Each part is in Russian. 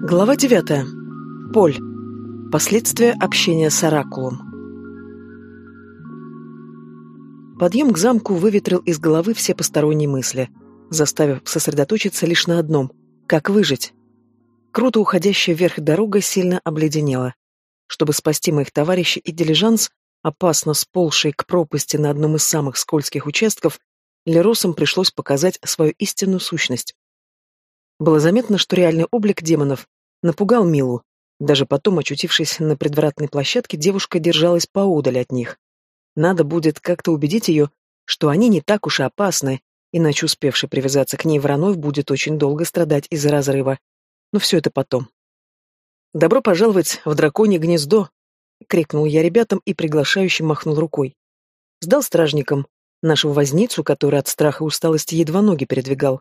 Глава девятая. Поль. Последствия общения с Оракулом. Подъем к замку выветрил из головы все посторонние мысли, заставив сосредоточиться лишь на одном — как выжить. Круто уходящая вверх дорога сильно обледенела. Чтобы спасти моих товарищей и дилижанс, опасно сползший к пропасти на одном из самых скользких участков, Леросам пришлось показать свою истинную сущность. Было заметно, что реальный облик демонов напугал Милу. Даже потом, очутившись на предвратной площадке, девушка держалась поодаль от них. Надо будет как-то убедить ее, что они не так уж и опасны, иначе успевший привязаться к ней Воронов будет очень долго страдать из-за разрыва. Но все это потом. «Добро пожаловать в драконье гнездо!» — крикнул я ребятам и приглашающе махнул рукой. Сдал стражникам, нашего возницу, который от страха и усталости едва ноги передвигал.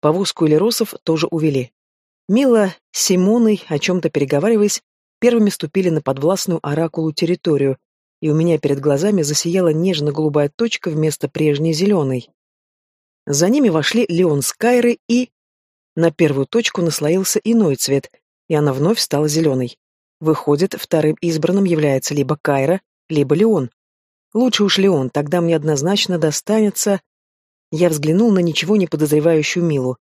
Повозку или росов тоже увели. Мила с Симоной, о чем-то переговариваясь, первыми ступили на подвластную оракулу территорию, и у меня перед глазами засияла нежно-голубая точка вместо прежней зеленой. За ними вошли Леон с Кайрой и... На первую точку наслоился иной цвет, и она вновь стала зеленой. Выходит, вторым избранным является либо Кайра, либо Леон. Лучше уж Леон, тогда мне однозначно достанется... Я взглянул на ничего не подозревающую Милу.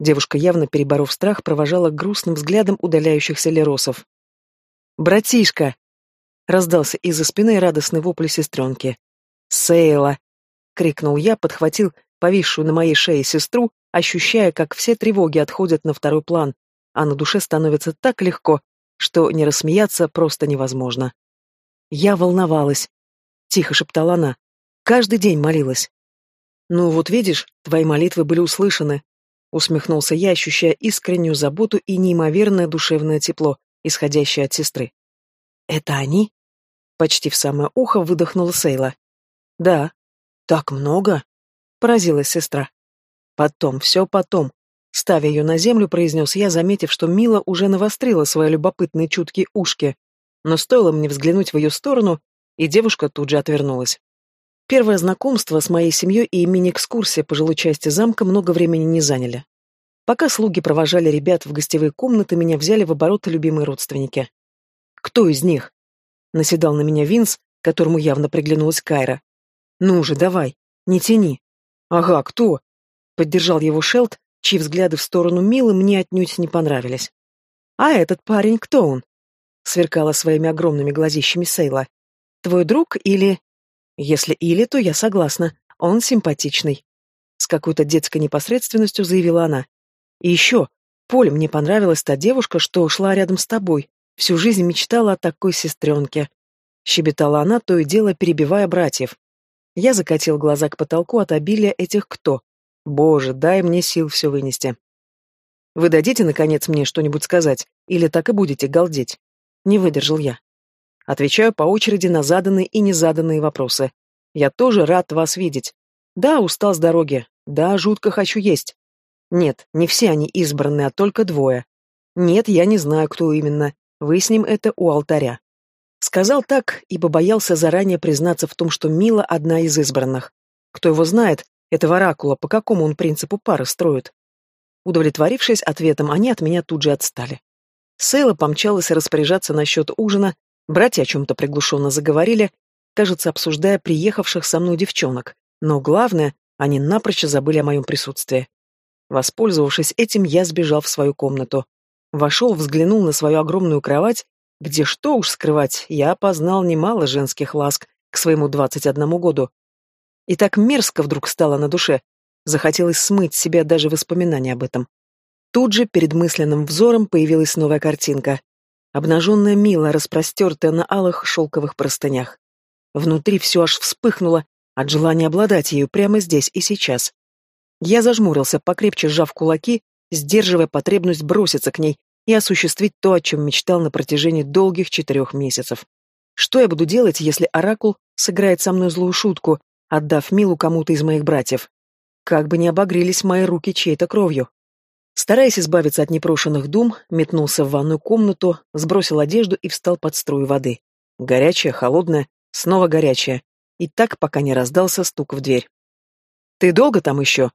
Девушка, явно переборов страх, провожала грустным взглядом удаляющихся леросов. «Братишка!» — раздался из-за спины радостный вопль сестренки. «Сейла!» — крикнул я, подхватил повисшую на моей шее сестру, ощущая, как все тревоги отходят на второй план, а на душе становится так легко, что не рассмеяться просто невозможно. Я волновалась. Тихо шептала она. Каждый день молилась. «Ну вот видишь, твои молитвы были услышаны», — усмехнулся я, ощущая искреннюю заботу и неимоверное душевное тепло, исходящее от сестры. «Это они?» — почти в самое ухо выдохнула Сейла. «Да». «Так много?» — поразилась сестра. «Потом, все потом», Ставя ее на землю, произнес я, заметив, что Мила уже навострила свои любопытные чуткие ушки. Но стоило мне взглянуть в ее сторону, и девушка тут же отвернулась. Первое знакомство с моей семьей и мини-экскурсия по жилой части замка много времени не заняли. Пока слуги провожали ребят в гостевые комнаты, меня взяли в оборот любимые родственники. «Кто из них?» — наседал на меня Винс, которому явно приглянулась Кайра. «Ну же, давай, не тяни». «Ага, кто?» — поддержал его Шелд, чьи взгляды в сторону Милы мне отнюдь не понравились. «А этот парень, кто он?» — сверкала своими огромными глазищами Сейла. «Твой друг или...» «Если или, то я согласна. Он симпатичный». С какой-то детской непосредственностью заявила она. «И еще, Поль, мне понравилась та девушка, что шла рядом с тобой. Всю жизнь мечтала о такой сестренке». Щебетала она, то и дело перебивая братьев. Я закатил глаза к потолку от обилия этих «кто». Боже, дай мне сил все вынести. Вы дадите, наконец, мне что-нибудь сказать, или так и будете галдеть? Не выдержал я. Отвечаю по очереди на заданные и незаданные вопросы. Я тоже рад вас видеть. Да, устал с дороги. Да, жутко хочу есть. Нет, не все они избранные, а только двое. Нет, я не знаю, кто именно. Выясним это у алтаря. Сказал так, ибо боялся заранее признаться в том, что Мила одна из избранных. Кто его знает, этого оракула, по какому он принципу пары строит. Удовлетворившись ответом, они от меня тут же отстали. Сейла помчалась распоряжаться насчет ужина, братья о чем-то приглушенно заговорили, кажется, обсуждая приехавших со мной девчонок, но главное, они напрочь забыли о моем присутствии. Воспользовавшись этим, я сбежал в свою комнату. Вошел, взглянул на свою огромную кровать, где, что уж скрывать, я познал немало женских ласк к своему двадцать одному году. И так мерзко вдруг стало на душе. Захотелось смыть себя даже воспоминания об этом. Тут же перед мысленным взором появилась новая картинка. Обнаженная Мила, распростертая на алых шелковых простынях. Внутри все аж вспыхнуло от желания обладать ею прямо здесь и сейчас. Я зажмурился, покрепче сжав кулаки, сдерживая потребность броситься к ней и осуществить то, о чем мечтал на протяжении долгих четырех месяцев. Что я буду делать, если Оракул сыграет со мной злую шутку, отдав Милу кому-то из моих братьев. Как бы не обогрелись мои руки чьей-то кровью. Стараясь избавиться от непрошенных дум, метнулся в ванную комнату, сбросил одежду и встал под струю воды. Горячая, холодная, снова горячая. И так, пока не раздался стук в дверь. «Ты долго там еще?»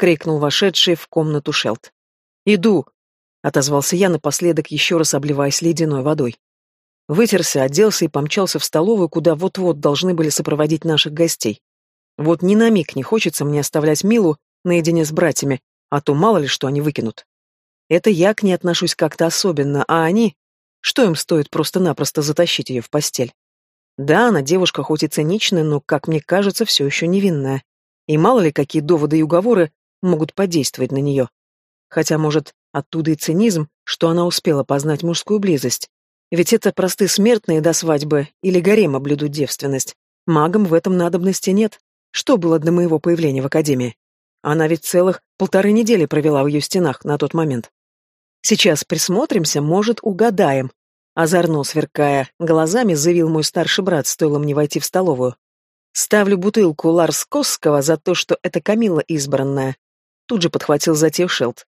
крикнул вошедший в комнату Шелт. «Иду!» — отозвался я напоследок, еще раз обливаясь ледяной водой. Вытерся, оделся и помчался в столовую, куда вот-вот должны были сопроводить наших гостей. Вот ни на миг не хочется мне оставлять Милу наедине с братьями, а то мало ли что они выкинут. Это я к ней отношусь как-то особенно, а они... Что им стоит просто-напросто затащить ее в постель? Да, она девушка хоть и циничная, но, как мне кажется, все еще невинная. И мало ли какие доводы и уговоры могут подействовать на нее. Хотя, может, оттуда и цинизм, что она успела познать мужскую близость. Ведь это простые смертные до свадьбы или гарема блюдут девственность. Магам в этом надобности нет. Что было до моего появления в академии? Она ведь целых полторы недели провела в ее стенах на тот момент. Сейчас присмотримся, может, угадаем. Озорно сверкая глазами, заявил мой старший брат, стоило мне войти в столовую. Ставлю бутылку Ларс Косского за то, что это Камила избранная. Тут же подхватил затею Шелд.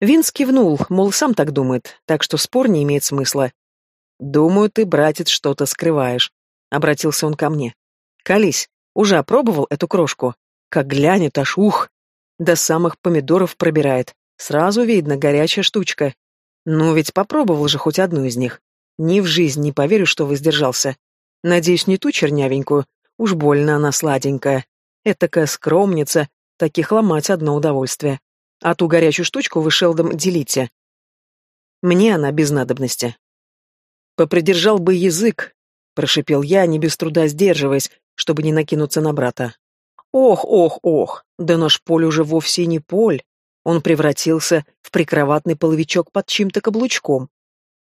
Винс кивнул, мол, сам так думает, так что спор не имеет смысла. «Думаю, ты, братец, что-то скрываешь», — обратился он ко мне. «Колись, уже опробовал эту крошку? Как глянет, аж ух! До самых помидоров пробирает. Сразу видно, горячая штучка. Ну ведь попробовал же хоть одну из них. Ни в жизнь не поверю, что воздержался. Надеюсь, не ту чернявенькую. Уж больно она сладенькая. Этакая скромница. Таких ломать одно удовольствие. А ту горячую штучку вы шелдом делите. Мне она без надобности. Попридержал бы язык, прошипел я, не без труда сдерживаясь, чтобы не накинуться на брата. Ох, ох, ох, да наш Поль уже вовсе не Поль. Он превратился в прикроватный половичок под чьим-то каблучком.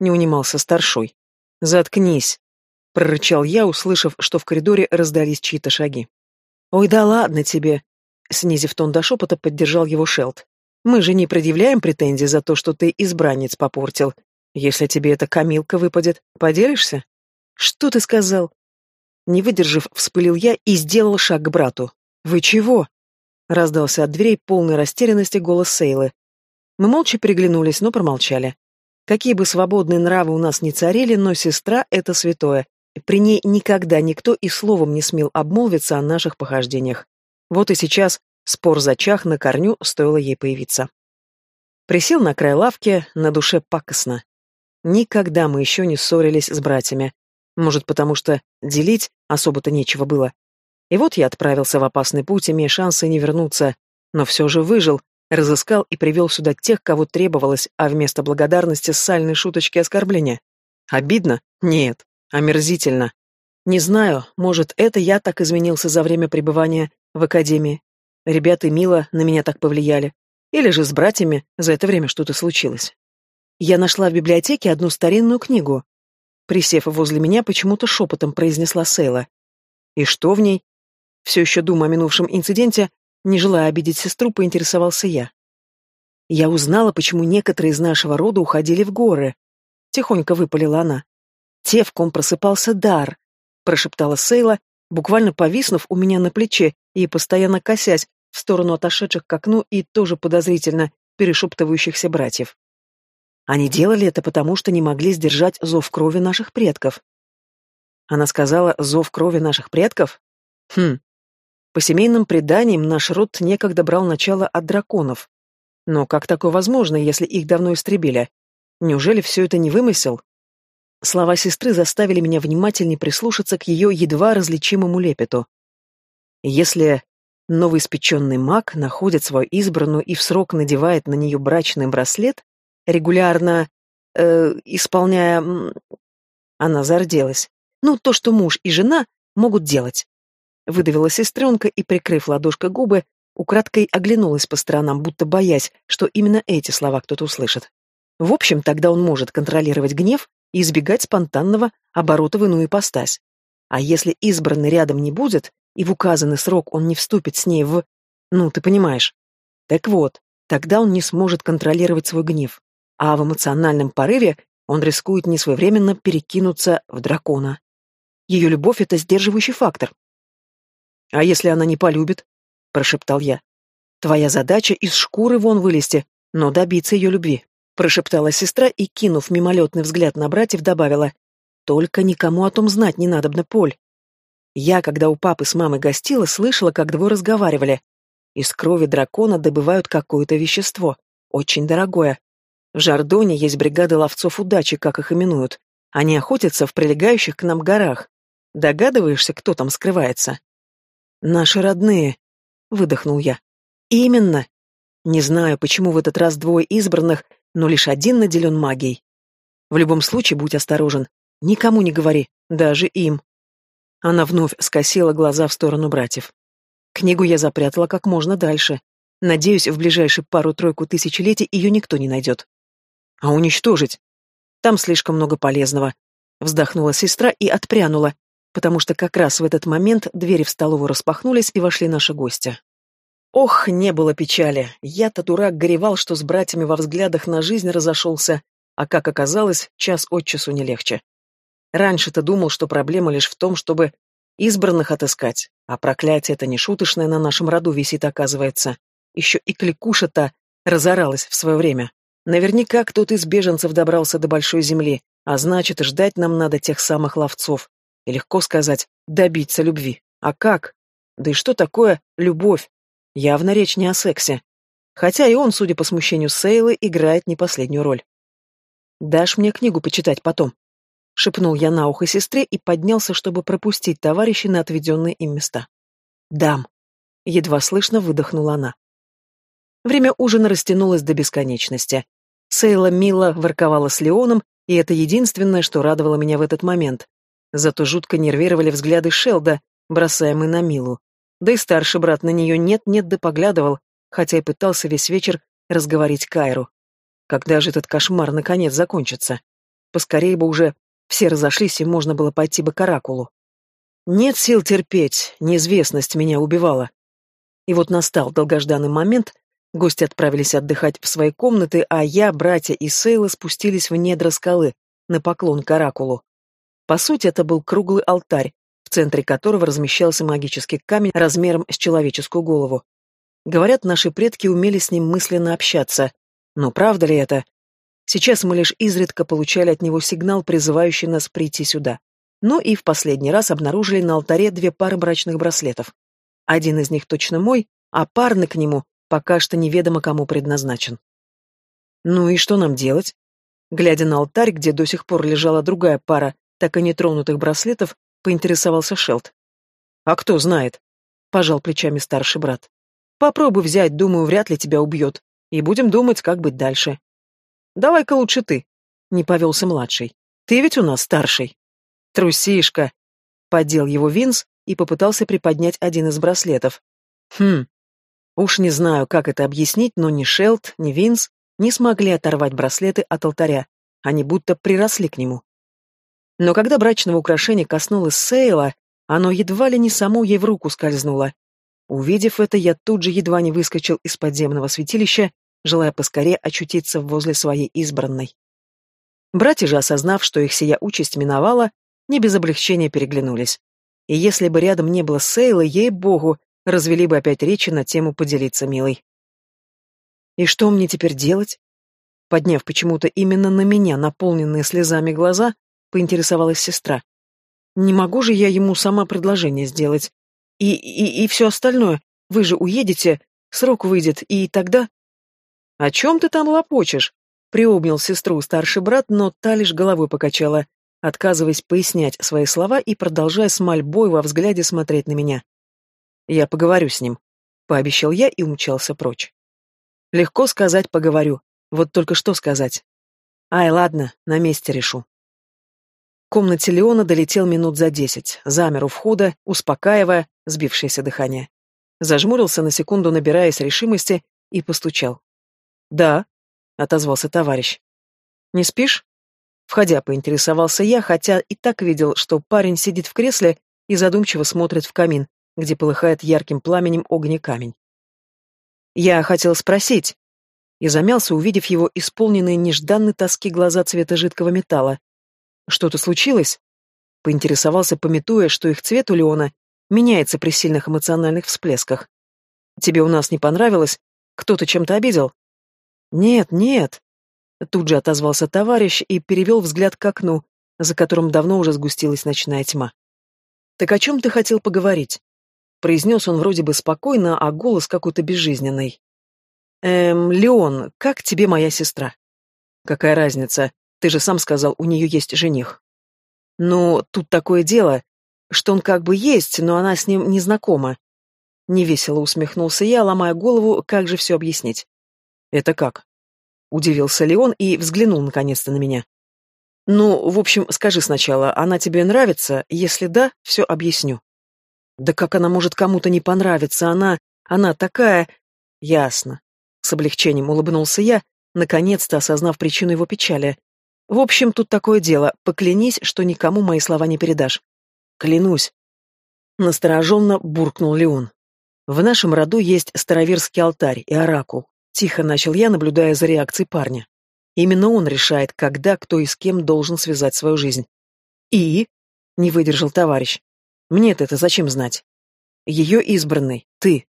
Не унимался старшой. «Заткнись!» — прорычал я, услышав, что в коридоре раздались чьи-то шаги. «Ой, да ладно тебе!» — снизив тон до шепота, поддержал его Шелд. «Мы же не предъявляем претензий за то, что ты избранниц попортил. Если тебе эта камилка выпадет, поделишься?» «Что ты сказал?» Не выдержав, вспылил я и сделал шаг к брату. «Вы чего?» Раздался от дверей полной растерянности голос Сейлы. Мы молча переглянулись, но промолчали. Какие бы свободные нравы у нас ни царили, но сестра — это святое. При ней никогда никто и словом не смел обмолвиться о наших похождениях. Вот и сейчас спор зачах на корню, стоило ей появиться. Присел на край лавки, на душе пакостно. Никогда мы еще не ссорились с братьями. Может, потому что делить особо-то нечего было. И вот я отправился в опасный путь, имея шансы не вернуться, но все же выжил, разыскал и привел сюда тех, кого требовалось, а вместо благодарности сальной шуточки оскорбления. Обидно? Нет. Омерзительно. Не знаю, может, это я так изменился за время пребывания в академии. Ребята мило на меня так повлияли. Или же с братьями за это время что-то случилось. Я нашла в библиотеке одну старинную книгу, Присев возле меня, почему-то шепотом произнесла Сейла. «И что в ней?» Все еще думая о минувшем инциденте, не желая обидеть сестру, поинтересовался я. Я узнала, почему некоторые из нашего рода уходили в горы. Тихонько выпалила она. Те, в ком просыпался дар, прошептала Сейла, буквально повиснув у меня на плече и постоянно косясь в сторону отошедших к окну и тоже подозрительно перешептывающихся братьев. Они делали это потому, что не могли сдержать зов крови наших предков. Она сказала «зов крови наших предков»? Хм. По семейным преданиям наш род некогда брал начало от драконов. Но как такое возможно, если их давно истребили? Неужели все это не вымысел? Слова сестры заставили меня внимательнее прислушаться к ее едва различимому лепету. Если новоиспеченный маг находит свою избранную и в срок надевает на нее брачный браслет, регулярно э, исполняя... Она зарделась. Ну, то, что муж и жена могут делать. Выдавила сестренка и, прикрыв ладошкой губы, украдкой оглянулась по сторонам, будто боясь, что именно эти слова кто-то услышит. В общем, тогда он может контролировать гнев и избегать спонтанного оборота в иную ипостась. А если избранный рядом не будет, и в указанный срок он не вступит с ней в... Ну, ты понимаешь. Так вот, тогда он не сможет контролировать свой гнев а в эмоциональном порыве он рискует несвоевременно перекинуться в дракона. Ее любовь — это сдерживающий фактор. «А если она не полюбит?» — прошептал я. «Твоя задача из шкуры вон вылезти, но добиться ее любви», — прошептала сестра и, кинув мимолетный взгляд на братьев, добавила. «Только никому о том знать не надобно, Поль. Я, когда у папы с мамой гостила, слышала, как двое разговаривали. Из крови дракона добывают какое-то вещество, очень дорогое. В Жардоне есть бригады ловцов удачи, как их именуют. Они охотятся в прилегающих к нам горах. Догадываешься, кто там скрывается? Наши родные, выдохнул я. Именно. Не знаю, почему в этот раз двое избранных, но лишь один наделен магией. В любом случае, будь осторожен. Никому не говори, даже им. Она вновь скосила глаза в сторону братьев. Книгу я запрятала как можно дальше. Надеюсь, в ближайшие пару-тройку тысячелетий ее никто не найдет. А уничтожить? Там слишком много полезного. Вздохнула сестра и отпрянула, потому что как раз в этот момент двери в столовую распахнулись и вошли наши гости. Ох, не было печали. Я-то дурак горевал, что с братьями во взглядах на жизнь разошелся, а как оказалось, час от часу не легче. Раньше-то думал, что проблема лишь в том, чтобы избранных отыскать, а проклятие это не шуточное на нашем роду висит, оказывается. Еще и кликуша-то разоралась в свое время. Наверняка кто-то из беженцев добрался до Большой Земли, а значит, ждать нам надо тех самых ловцов. И легко сказать, добиться любви. А как? Да и что такое любовь? Явно речь не о сексе. Хотя и он, судя по смущению Сейлы, играет не последнюю роль. «Дашь мне книгу почитать потом?» — шепнул я на ухо сестре и поднялся, чтобы пропустить товарищей на отведенные им места. «Дам!» — едва слышно выдохнула она. Время ужина растянулось до бесконечности. Сейла мило ворковала с Леоном, и это единственное, что радовало меня в этот момент. Зато жутко нервировали взгляды Шелда, бросаемые на Милу. Да и старший брат на нее нет-нет да поглядывал, хотя и пытался весь вечер разговорить Кайру. Когда же этот кошмар наконец закончится? Поскорее бы уже все разошлись, и можно было пойти бы к Оракулу. Нет сил терпеть, неизвестность меня убивала. И вот настал долгожданный момент, гости отправились отдыхать в свои комнаты, а я, братья и Сейла спустились в недра скалы, на поклон к Оракулу. По сути, это был круглый алтарь, в центре которого размещался магический камень размером с человеческую голову. Говорят, наши предки умели с ним мысленно общаться. Но правда ли это? Сейчас мы лишь изредка получали от него сигнал, призывающий нас прийти сюда. Ну и в последний раз обнаружили на алтаре две пары брачных браслетов. Один из них точно мой, а парный к нему пока что неведомо кому предназначен. Ну и что нам делать? Глядя на алтарь, где до сих пор лежала другая пара так и нетронутых браслетов, поинтересовался Шелд. «А кто знает?» — пожал плечами старший брат. «Попробуй взять, думаю, вряд ли тебя убьет. И будем думать, как быть дальше». «Давай-ка лучше ты», — не повелся младший. «Ты ведь у нас старший». «Трусишка», — поддел его Винс и попытался приподнять один из браслетов. «Хм, уж не знаю, как это объяснить, но ни Шелд, ни Винс не смогли оторвать браслеты от алтаря. Они будто приросли к нему. Но когда брачного украшения коснулось Сейла, оно едва ли не само ей в руку скользнуло. Увидев это, я тут же едва не выскочил из подземного святилища, желая поскорее очутиться возле своей избранной. Братья же, осознав, что их сия участь миновала, не без облегчения переглянулись. И если бы рядом не было Сейла, ей-богу, развели бы опять речи на тему поделиться милой. И что мне теперь делать? Подняв почему-то именно на меня наполненные слезами глаза, поинтересовалась сестра. Не могу же я ему сама предложение сделать. И, и, и все остальное. Вы же уедете, срок выйдет, и тогда... О чем ты там лопочешь? Приобнял сестру старший брат, но та лишь головой покачала, отказываясь пояснять свои слова и продолжая с мольбой во взгляде смотреть на меня. Я поговорю с ним, пообещал я и умчался прочь. Легко сказать «поговорю», вот только что сказать. Ай, ладно, на месте решу комнате Леона долетел минут за десять, замер у входа, успокаивая сбившееся дыхание. Зажмурился на секунду, набираясь решимости, и постучал. «Да», — отозвался товарищ. «Не спишь?» Входя, поинтересовался я, хотя и так видел, что парень сидит в кресле и задумчиво смотрит в камин, где полыхает ярким пламенем огни камень. «Я хотел спросить», и замялся, увидев его исполненные нежданной тоски глаза цвета жидкого металла, что-то случилось? Поинтересовался, пометуя, что их цвет у Леона меняется при сильных эмоциональных всплесках. Тебе у нас не понравилось? Кто-то чем-то обидел? Нет, нет. Тут же отозвался товарищ и перевел взгляд к окну, за которым давно уже сгустилась ночная тьма. Так о чем ты хотел поговорить? произнес он вроде бы спокойно, а голос какой-то безжизненный. «Эм, Леон, как тебе моя сестра?» «Какая разница? Ты же сам сказал, у нее есть жених». «Ну, тут такое дело, что он как бы есть, но она с ним не знакома». Невесело усмехнулся я, ломая голову, как же все объяснить. «Это как?» Удивился Леон и взглянул наконец-то на меня. «Ну, в общем, скажи сначала, она тебе нравится? Если да, все объясню». «Да как она может кому-то не понравиться? Она... она такая...» «Ясно». С облегчением улыбнулся я, наконец-то осознав причину его печали. «В общем, тут такое дело. Поклянись, что никому мои слова не передашь». «Клянусь». Настороженно буркнул Леон. «В нашем роду есть староверский алтарь и оракул. Тихо начал я, наблюдая за реакцией парня. Именно он решает, когда, кто и с кем должен связать свою жизнь. И? Не выдержал товарищ. Мне-то это зачем знать? Ее избранный, ты.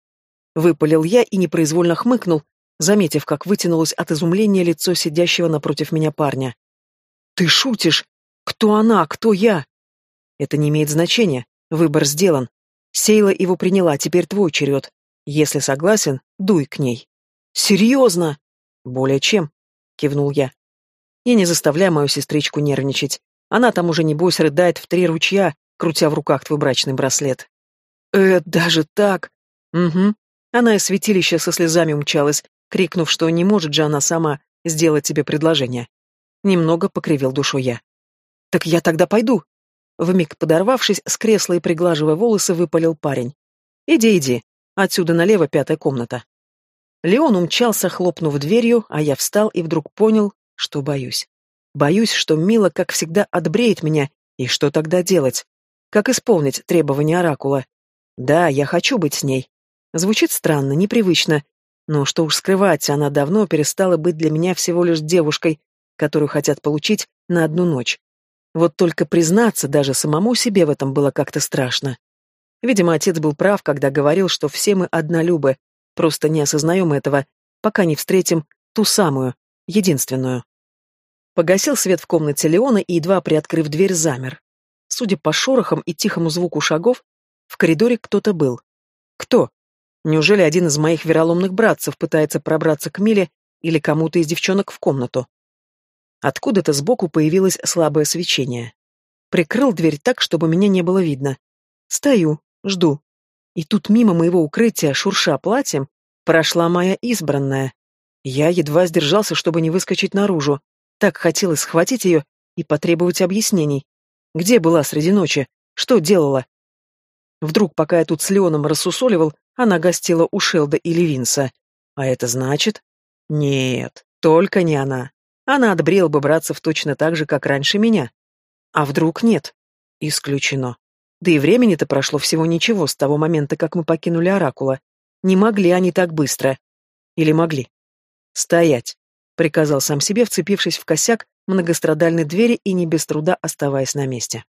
Выпалил я и непроизвольно хмыкнул, заметив, как вытянулось от изумления лицо сидящего напротив меня парня. Ты шутишь? Кто она, кто я? Это не имеет значения. Выбор сделан. Сейла его приняла, теперь твой черед. Если согласен, дуй к ней. «Серьезно?» «Более чем», — кивнул я. «И не заставляй мою сестричку нервничать. Она там уже, небось, рыдает в три ручья, крутя в руках твой брачный браслет». «Э, даже так?» «Угу». Она из святилища со слезами умчалась, крикнув, что не может же она сама сделать тебе предложение. Немного покривил душу я. «Так я тогда пойду». Вмиг подорвавшись, с кресла и приглаживая волосы, выпалил парень. «Иди, иди. Отсюда налево пятая комната». Леон умчался, хлопнув дверью, а я встал и вдруг понял, что боюсь. Боюсь, что Мила, как всегда, отбреет меня, и что тогда делать? Как исполнить требования Оракула? Да, я хочу быть с ней. Звучит странно, непривычно, но что уж скрывать, она давно перестала быть для меня всего лишь девушкой, которую хотят получить на одну ночь. Вот только признаться даже самому себе в этом было как-то страшно. Видимо, отец был прав, когда говорил, что все мы однолюбы, Просто не осознаем этого, пока не встретим ту самую, единственную. Погасил свет в комнате Леона и, едва приоткрыв дверь, замер. Судя по шорохам и тихому звуку шагов, в коридоре кто-то был. Кто? Неужели один из моих вероломных братцев пытается пробраться к Миле или кому-то из девчонок в комнату? Откуда-то сбоку появилось слабое свечение. Прикрыл дверь так, чтобы меня не было видно. Стою, жду. И тут мимо моего укрытия, шурша платьем, прошла моя избранная. Я едва сдержался, чтобы не выскочить наружу. Так хотелось схватить ее и потребовать объяснений. Где была среди ночи? Что делала? Вдруг, пока я тут с Леоном рассусоливал, она гостила у Шелда или Винса. А это значит? Нет, только не она. Она отбрела бы братцев точно так же, как раньше меня. А вдруг нет? Исключено. Да и времени-то прошло всего ничего с того момента, как мы покинули Оракула. Не могли они так быстро. Или могли? «Стоять!» — приказал сам себе, вцепившись в косяк многострадальной двери и не без труда оставаясь на месте.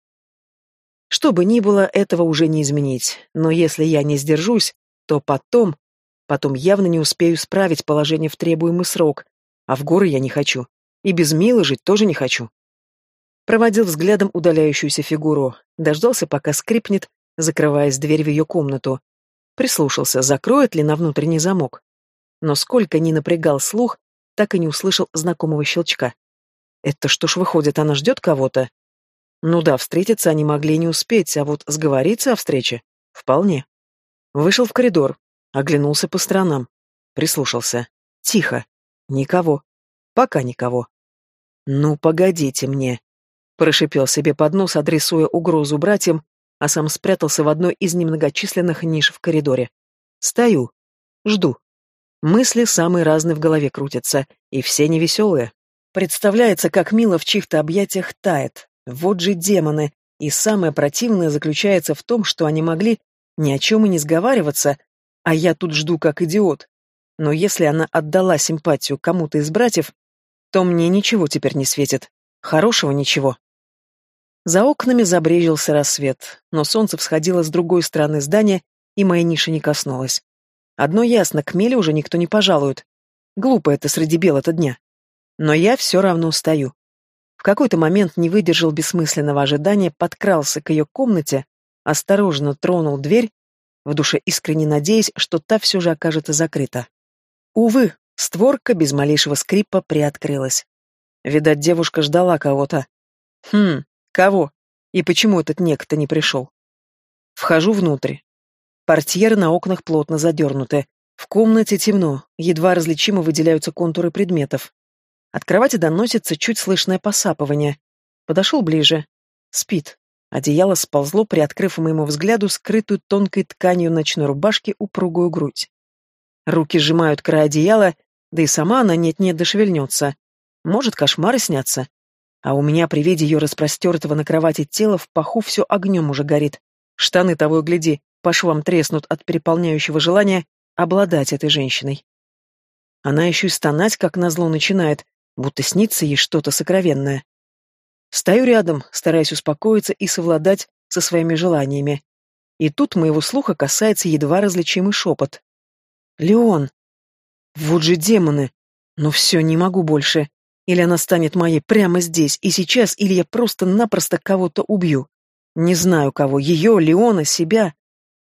Что бы ни было, этого уже не изменить, но если я не сдержусь, то потом... Потом явно не успею справить положение в требуемый срок, а в горы я не хочу. И без Милы жить тоже не хочу. Проводил взглядом удаляющуюся фигуру, дождался, пока скрипнет, закрываясь дверь в ее комнату. Прислушался, закроет ли на внутренний замок. Но сколько ни напрягал слух, так и не услышал знакомого щелчка. Это что ж выходит, она ждет кого-то? Ну да, встретиться они могли не успеть, а вот сговориться о встрече — вполне. Вышел в коридор, оглянулся по сторонам, прислушался. Тихо. Никого. Пока никого. Ну, погодите мне. Прошипел себе под нос, адресуя угрозу братьям, а сам спрятался в одной из немногочисленных ниш в коридоре. Стою. Жду. Мысли самые разные в голове крутятся, и все невеселые. Представляется, как мило в чьих-то объятиях тает. Вот же демоны. И самое противное заключается в том, что они могли ни о чем и не сговариваться, а я тут жду как идиот. Но если она отдала симпатию кому-то из братьев, то мне ничего теперь не светит. Хорошего ничего. За окнами забрежился рассвет, но солнце всходило с другой стороны здания, и моя ниша не коснулась. Одно ясно, к Меле уже никто не пожалует. Глупо это среди бела-то дня. Но я все равно устаю. В какой-то момент не выдержал бессмысленного ожидания, подкрался к ее комнате, осторожно тронул дверь в душе искренне надеясь, что та все же окажется закрыта. Увы, створка без малейшего скрипа приоткрылась. Видать, девушка ждала кого-то. Хм, кого? И почему этот некто не пришел? Вхожу внутрь. Портьеры на окнах плотно задернуты. В комнате темно, едва различимо выделяются контуры предметов. От кровати доносится чуть слышное посапывание. Подошел ближе. Спит. Одеяло сползло, приоткрыв моему взгляду скрытую тонкой тканью ночной рубашки упругую грудь. Руки сжимают край одеяла, да и сама она нет-нет дошевельнется. Может, кошмары снятся? А у меня при виде ее распростертого на кровати тела в паху все огнем уже горит. Штаны того и гляди, по швам треснут от переполняющего желания обладать этой женщиной. Она еще и стонать, как назло, начинает, будто снится ей что-то сокровенное. Стою рядом, стараясь успокоиться и совладать со своими желаниями. И тут моего слуха касается едва различимый шепот. «Леон!» «Вот же демоны! Ну все, не могу больше. Или она станет моей прямо здесь и сейчас, или я просто-напросто кого-то убью. Не знаю кого, ее, Леона, себя.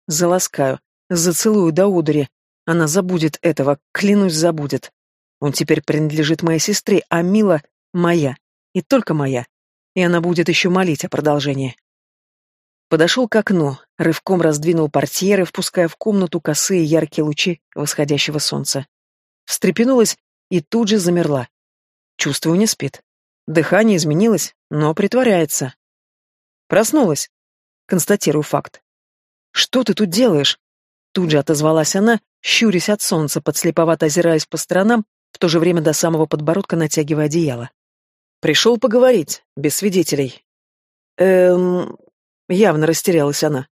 Заласкаю, зацелую до удури. Она забудет этого, клянусь, забудет. Он теперь принадлежит моей сестре, а Мила моя. И только моя и она будет еще молить о продолжении. Подошел к окну, рывком раздвинул портьеры, впуская в комнату косые яркие лучи восходящего солнца. Встрепенулась и тут же замерла. Чувствую, не спит. Дыхание изменилось, но притворяется. Проснулась. Констатирую факт. «Что ты тут делаешь?» Тут же отозвалась она, щурясь от солнца, подслеповато озираясь по сторонам, в то же время до самого подбородка натягивая одеяло. Пришел поговорить, без свидетелей. Эм... Явно растерялась она.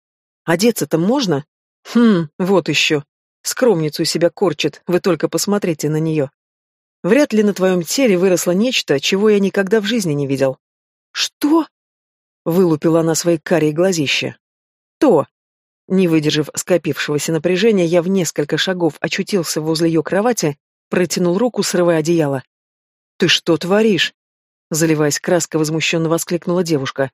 Одеться-то можно? Хм, вот еще. Скромницу себя корчит, вы только посмотрите на нее. Вряд ли на твоем теле выросло нечто, чего я никогда в жизни не видел. Что? Вылупила она свои карие глазища. То. Не выдержав скопившегося напряжения, я в несколько шагов очутился возле ее кровати, протянул руку, срывая одеяло. «Ты что творишь?» Заливаясь краской, возмущенно воскликнула девушка.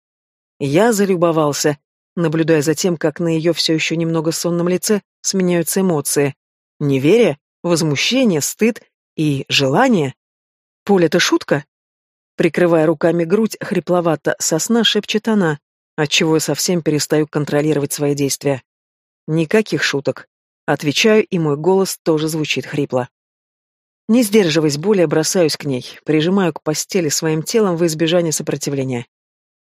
Я залюбовался, наблюдая за тем, как на ее все еще немного сонном лице сменяются эмоции. Неверие, возмущение, стыд и желание. Поле, это шутка? Прикрывая руками грудь, хрипловато сосна шепчет она, отчего я совсем перестаю контролировать свои действия. Никаких шуток. Отвечаю, и мой голос тоже звучит хрипло. Не сдерживаясь более, бросаюсь к ней, прижимаю к постели своим телом в избежание сопротивления.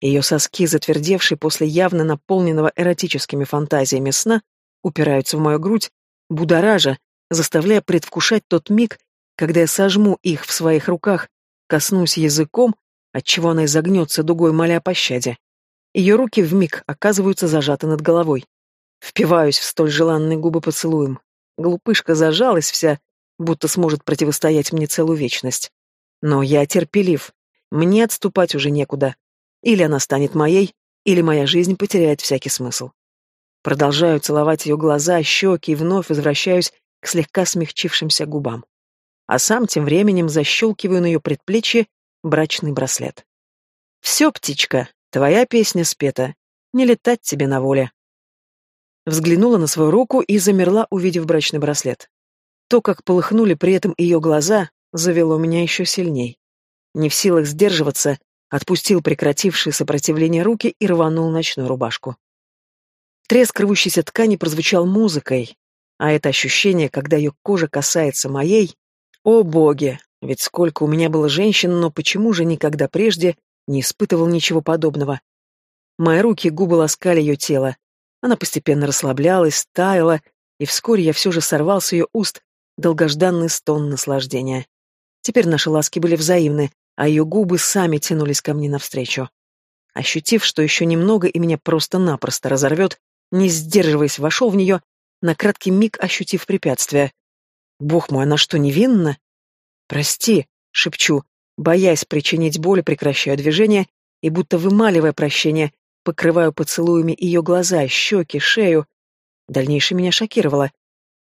Ее соски, затвердевшие после явно наполненного эротическими фантазиями сна, упираются в мою грудь, будоража, заставляя предвкушать тот миг, когда я сожму их в своих руках, коснусь языком, отчего она изогнется дугой, моля о пощаде. Ее руки вмиг оказываются зажаты над головой. Впиваюсь в столь желанные губы поцелуем. Глупышка зажалась вся, будто сможет противостоять мне целую вечность. Но я терпелив, мне отступать уже некуда. Или она станет моей, или моя жизнь потеряет всякий смысл. Продолжаю целовать ее глаза, щеки и вновь возвращаюсь к слегка смягчившимся губам. А сам тем временем защелкиваю на ее предплечье брачный браслет. «Все, птичка, твоя песня спета. Не летать тебе на воле». Взглянула на свою руку и замерла, увидев брачный браслет. То, как полыхнули при этом ее глаза, завело меня еще сильней. Не в силах сдерживаться, отпустил прекратившие сопротивление руки и рванул ночную рубашку. Треск рвущейся ткани прозвучал музыкой, а это ощущение, когда ее кожа касается моей... О боги! Ведь сколько у меня было женщин, но почему же никогда прежде не испытывал ничего подобного? Мои руки и губы ласкали ее тело. Она постепенно расслаблялась, таяла, и вскоре я все же сорвал с ее уст долгожданный стон наслаждения. Теперь наши ласки были взаимны, а ее губы сами тянулись ко мне навстречу. Ощутив, что еще немного и меня просто-напросто разорвет, не сдерживаясь, вошел в нее, на краткий миг ощутив препятствие. «Бог мой, она что, невинна?» «Прости», — шепчу, боясь причинить боль, прекращаю движение и, будто вымаливая прощение, покрываю поцелуями ее глаза, щеки, шею. Дальнейшее меня шокировало.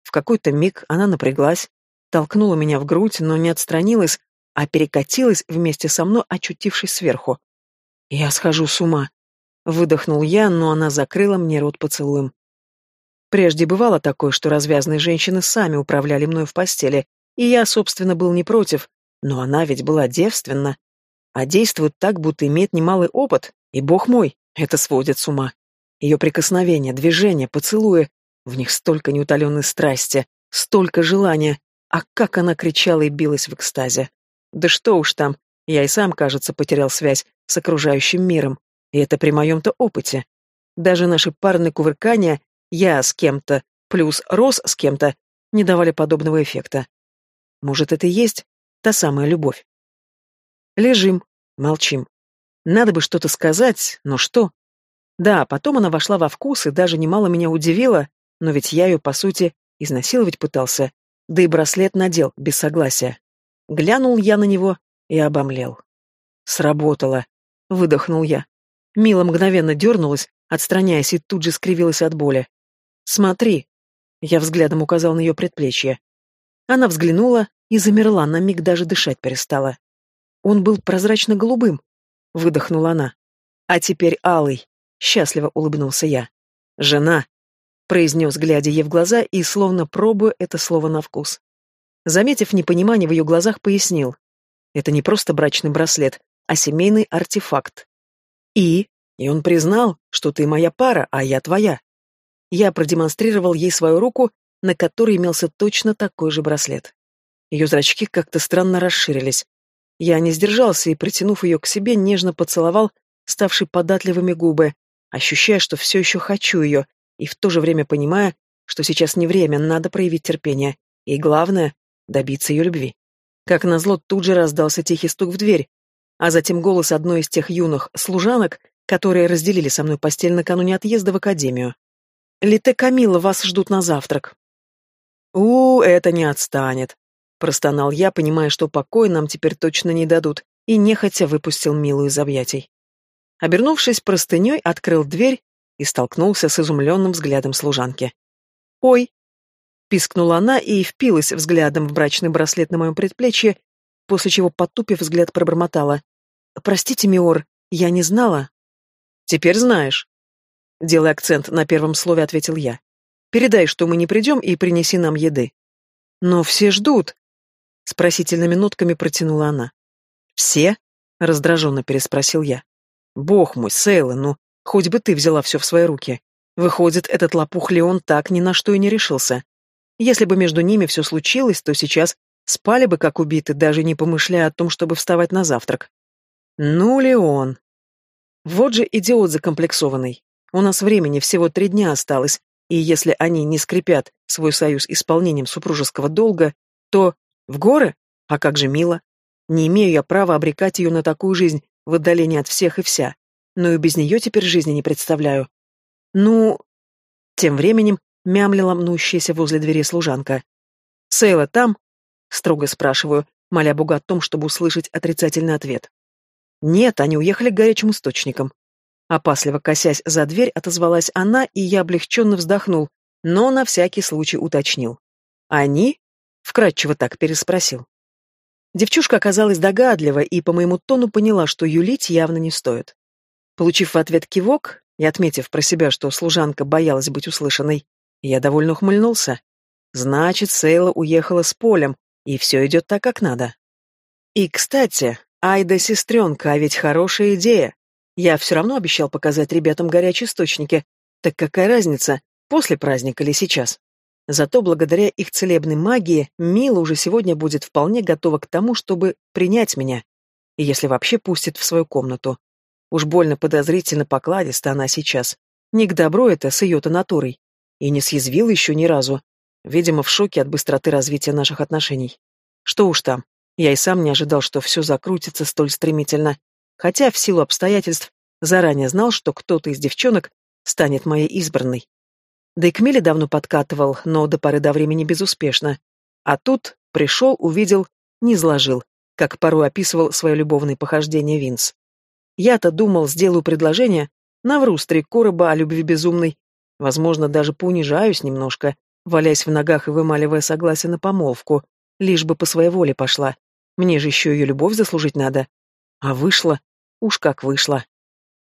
В какой-то миг она напряглась, толкнула меня в грудь, но не отстранилась, а перекатилась вместе со мной, очутившись сверху. «Я схожу с ума», — выдохнул я, но она закрыла мне рот поцелуем. Прежде бывало такое, что развязные женщины сами управляли мной в постели, и я, собственно, был не против, но она ведь была девственна. А действует так, будто имеет немалый опыт, и, бог мой, это сводит с ума. Ее прикосновения, движения, поцелуи, в них столько неутоленной страсти, столько желания, а как она кричала и билась в экстазе. Да что уж там, я и сам, кажется, потерял связь с окружающим миром, и это при моем-то опыте. Даже наши парные кувыркания «я с кем-то» плюс «рос с кем-то» не давали подобного эффекта. Может, это и есть та самая любовь? Лежим, молчим. Надо бы что-то сказать, но что? Да, потом она вошла во вкус и даже немало меня удивила, но ведь я ее, по сути, изнасиловать пытался, да и браслет надел, без согласия. Глянул я на него и обомлел. Сработало. Выдохнул я. Мила мгновенно дернулась, отстраняясь, и тут же скривилась от боли. «Смотри!» Я взглядом указал на ее предплечье. Она взглянула и замерла, на миг даже дышать перестала. Он был прозрачно-голубым, выдохнула она. А теперь алый, счастливо улыбнулся я. Жена, произнес, глядя ей в глаза и словно пробуя это слово на вкус. Заметив непонимание в ее глазах, пояснил. Это не просто брачный браслет, а семейный артефакт. И? И он признал, что ты моя пара, а я твоя. Я продемонстрировал ей свою руку, на которой имелся точно такой же браслет. Ее зрачки как-то странно расширились. Я не сдержался и, притянув ее к себе, нежно поцеловал ставшие податливыми губы, ощущая, что все еще хочу ее, и в то же время понимая, что сейчас не время, надо проявить терпение, и главное — добиться ее любви. Как назло, тут же раздался тихий стук в дверь, а затем голос одной из тех юных служанок, которые разделили со мной постель накануне отъезда в академию. «Лите Камила, вас ждут на завтрак». «У, это не отстанет», — простонал я, понимая, что покоя нам теперь точно не дадут, и нехотя выпустил Милу из объятий. Обернувшись простыней, открыл дверь и столкнулся с изумленным взглядом служанки. «Ой!» — пискнула она и впилась взглядом в брачный браслет на моем предплечье, после чего, потупив взгляд, пробормотала. «Простите, Миор, я не знала». «Теперь знаешь». Делая акцент на первом слове, ответил я. «Передай, что мы не придем, и принеси нам еды». «Но все ждут», — с просительными нотками протянула она. «Все?» — раздраженно переспросил я. «Бог мой, Сейла, ну, Хоть бы ты взяла все в свои руки. Выходит, этот лопух Леон так ни на что и не решился. Если бы между ними все случилось, то сейчас спали бы как убиты, даже не помышляя о том, чтобы вставать на завтрак. Ну, Леон. Вот же идиот закомплексованный. У нас времени всего три дня осталось, и если они не скрепят свой союз исполнением супружеского долга, то в горы? А как же мило? Не имею я права обрекать ее на такую жизнь в отдалении от всех и вся но и без нее теперь жизни не представляю. Ну... Тем временем мямлила мнущаяся возле двери служанка. «Сейла там?» — строго спрашиваю, моля Бога о том, чтобы услышать отрицательный ответ. «Нет, они уехали к горячим источникам». Опасливо косясь за дверь, отозвалась она, и я облегченно вздохнул, но на всякий случай уточнил. «Они?» — вкратчиво так переспросил. Девчушка оказалась догадлива и по моему тону поняла, что юлить явно не стоит. Получив в ответ кивок и отметив про себя, что служанка боялась быть услышанной, я довольно ухмыльнулся. Значит, Сейла уехала с полем, и все идет так, как надо. И, кстати, Айда сестренка, а ведь хорошая идея. Я все равно обещал показать ребятам горячие источники. Так какая разница, после праздника или сейчас? Зато благодаря их целебной магии Мила уже сегодня будет вполне готова к тому, чтобы принять меня. И если вообще пустит в свою комнату. Уж больно подозрительно покладиста она сейчас. Не к добру это с ее-то натурой. И не съязвил еще ни разу. Видимо, в шоке от быстроты развития наших отношений. Что уж там, я и сам не ожидал, что все закрутится столь стремительно. Хотя, в силу обстоятельств, заранее знал, что кто-то из девчонок станет моей избранной. Да и к Миле давно подкатывал, но до поры до времени безуспешно. А тут пришел, увидел, не изложил, как порой описывал свое любовное похождение Винс. Я-то думал, сделаю предложение, навру три короба о любви безумной, возможно, даже поунижаюсь немножко, валяясь в ногах и вымаливая согласие на помолвку, лишь бы по своей воле пошла. Мне же еще ее любовь заслужить надо. А вышла. Уж как вышла.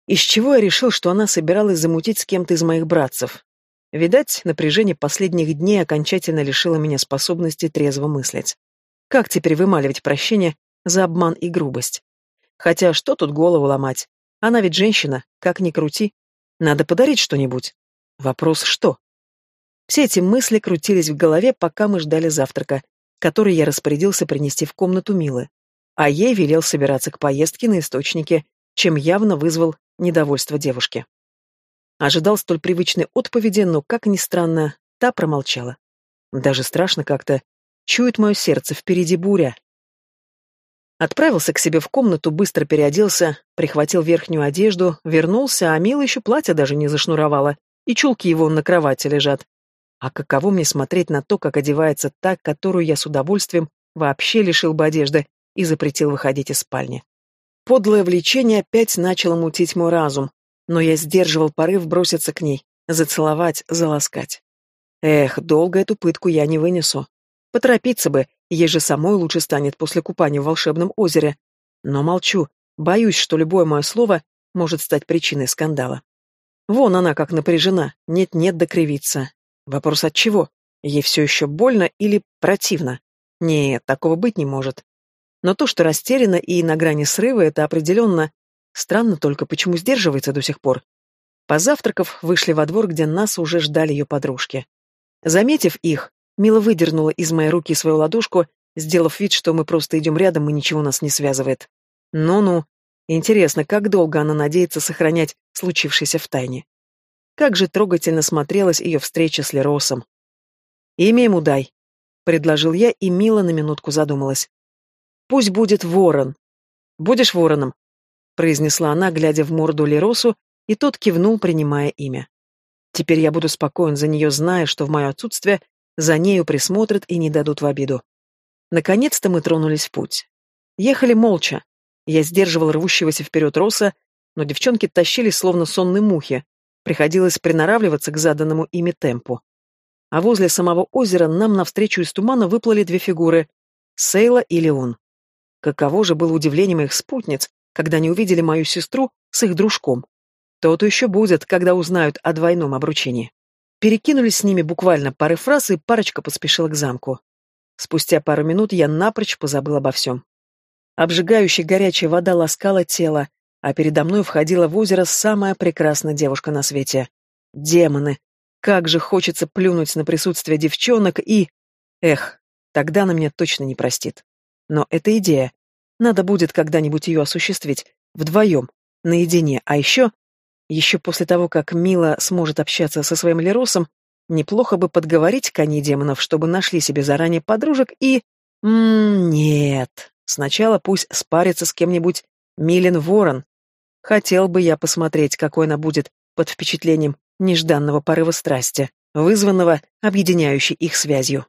Из чего я решил, что она собиралась замутить с кем-то из моих братцев? Видать, напряжение последних дней окончательно лишило меня способности трезво мыслить. Как теперь вымаливать прощение за обман и грубость? Хотя что тут голову ломать? Она ведь женщина, как ни крути. Надо подарить что-нибудь. Вопрос что? Все эти мысли крутились в голове, пока мы ждали завтрака, который я распорядился принести в комнату Милы. А ей велел собираться к поездке на источники, чем явно вызвал недовольство девушки. Ожидал столь привычной отповеди, но, как ни странно, та промолчала. Даже страшно как-то. Чует мое сердце, впереди буря. Отправился к себе в комнату, быстро переоделся, прихватил верхнюю одежду, вернулся, а Мила еще платье даже не зашнуровала, и чулки его на кровати лежат. А каково мне смотреть на то, как одевается та, которую я с удовольствием вообще лишил бы одежды и запретил выходить из спальни. Подлое влечение опять начало мутить мой разум, но я сдерживал порыв броситься к ней, зацеловать, заласкать. Эх, долго эту пытку я не вынесу. Поторопиться бы, ей же самой лучше станет после купания в волшебном озере. Но молчу, боюсь, что любое мое слово может стать причиной скандала. Вон она как напряжена, нет-нет да кривится. Вопрос от чего? Ей все еще больно или противно? Нет, такого быть не может. Но то, что растеряна и на грани срыва, это определенно Странно только, почему сдерживается до сих пор. Позавтракав, вышли во двор, где нас уже ждали ее подружки. Заметив их, Мила выдернула из моей руки свою ладошку, сделав вид, что мы просто идем рядом и ничего нас не связывает. Ну-ну. Интересно, как долго она надеется сохранять случившееся в тайне. Как же трогательно смотрелась ее встреча с Леросом. «Имя ему дай», — предложил я, и Мила на минутку задумалась. «Пусть будет ворон. Будешь вороном?» произнесла она, глядя в морду Леросу, и тот кивнул, принимая имя. Теперь я буду спокоен за нее, зная, что в мое отсутствие за нею присмотрят и не дадут в обиду. Наконец-то мы тронулись в путь. Ехали молча. Я сдерживал рвущегося вперед Роса, но девчонки тащились словно сонные мухи. Приходилось приноравливаться к заданному ими темпу. А возле самого озера нам навстречу из тумана выплыли две фигуры — Сейла и Леон. Каково же было удивление моих спутниц, когда они увидели мою сестру с их дружком. То-то еще будет, когда узнают о двойном обручении. Перекинулись с ними буквально пары фраз, и парочка поспешила к замку. Спустя пару минут я напрочь позабыл обо всем. Обжигающая горячая вода ласкала тело, а передо мной входила в озеро самая прекрасная девушка на свете. Демоны! Как же хочется плюнуть на присутствие девчонок и... Эх, тогда она меня точно не простит. Но это идея. Надо будет когда-нибудь ее осуществить. Вдвоем. Наедине. А еще... Еще после того, как Мила сможет общаться со своим Леросом, неплохо бы подговорить коней демонов, чтобы нашли себе заранее подружек и... Ммм, нет. Сначала пусть спарится с кем-нибудь Милен Ворон. Хотел бы я посмотреть, какой она будет под впечатлением нежданного порыва страсти, вызванного объединяющей их связью.